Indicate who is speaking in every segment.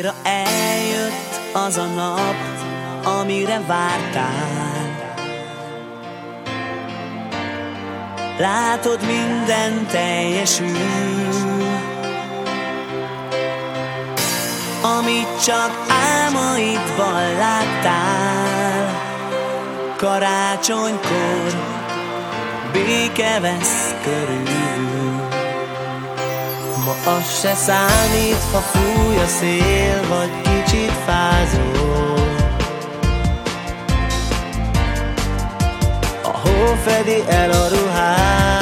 Speaker 1: Újra eljött az a nap, amire vártál. Látod, minden teljesül, amit csak álmaidban láttál. Karácsonykor béke vesz körül. Ma az se számít, ha fúj a szél, vagy kicsit fázol. A hó fedi el a ruhád,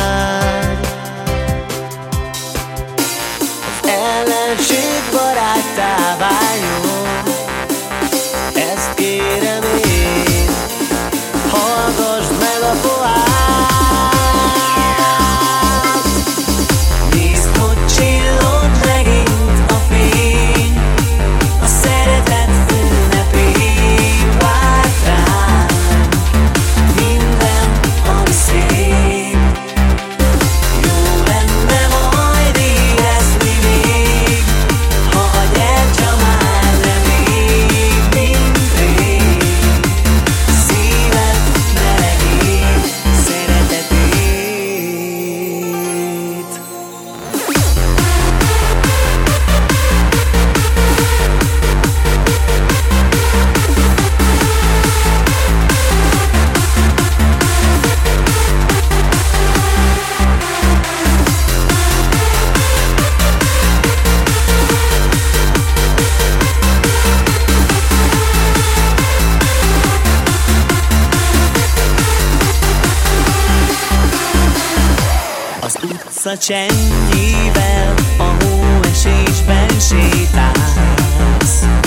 Speaker 1: vissza csennyivel, a hóesésben sétálsz.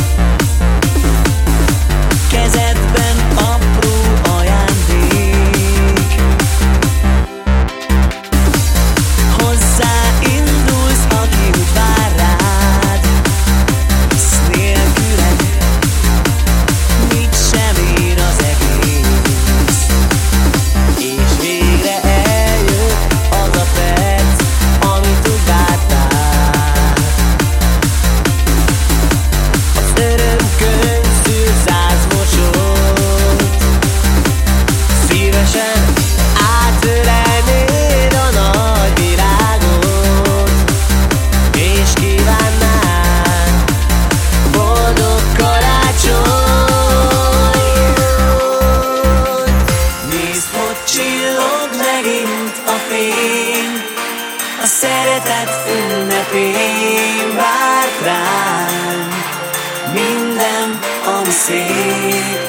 Speaker 1: szeretet ünnepén várt rám minden, ami szép.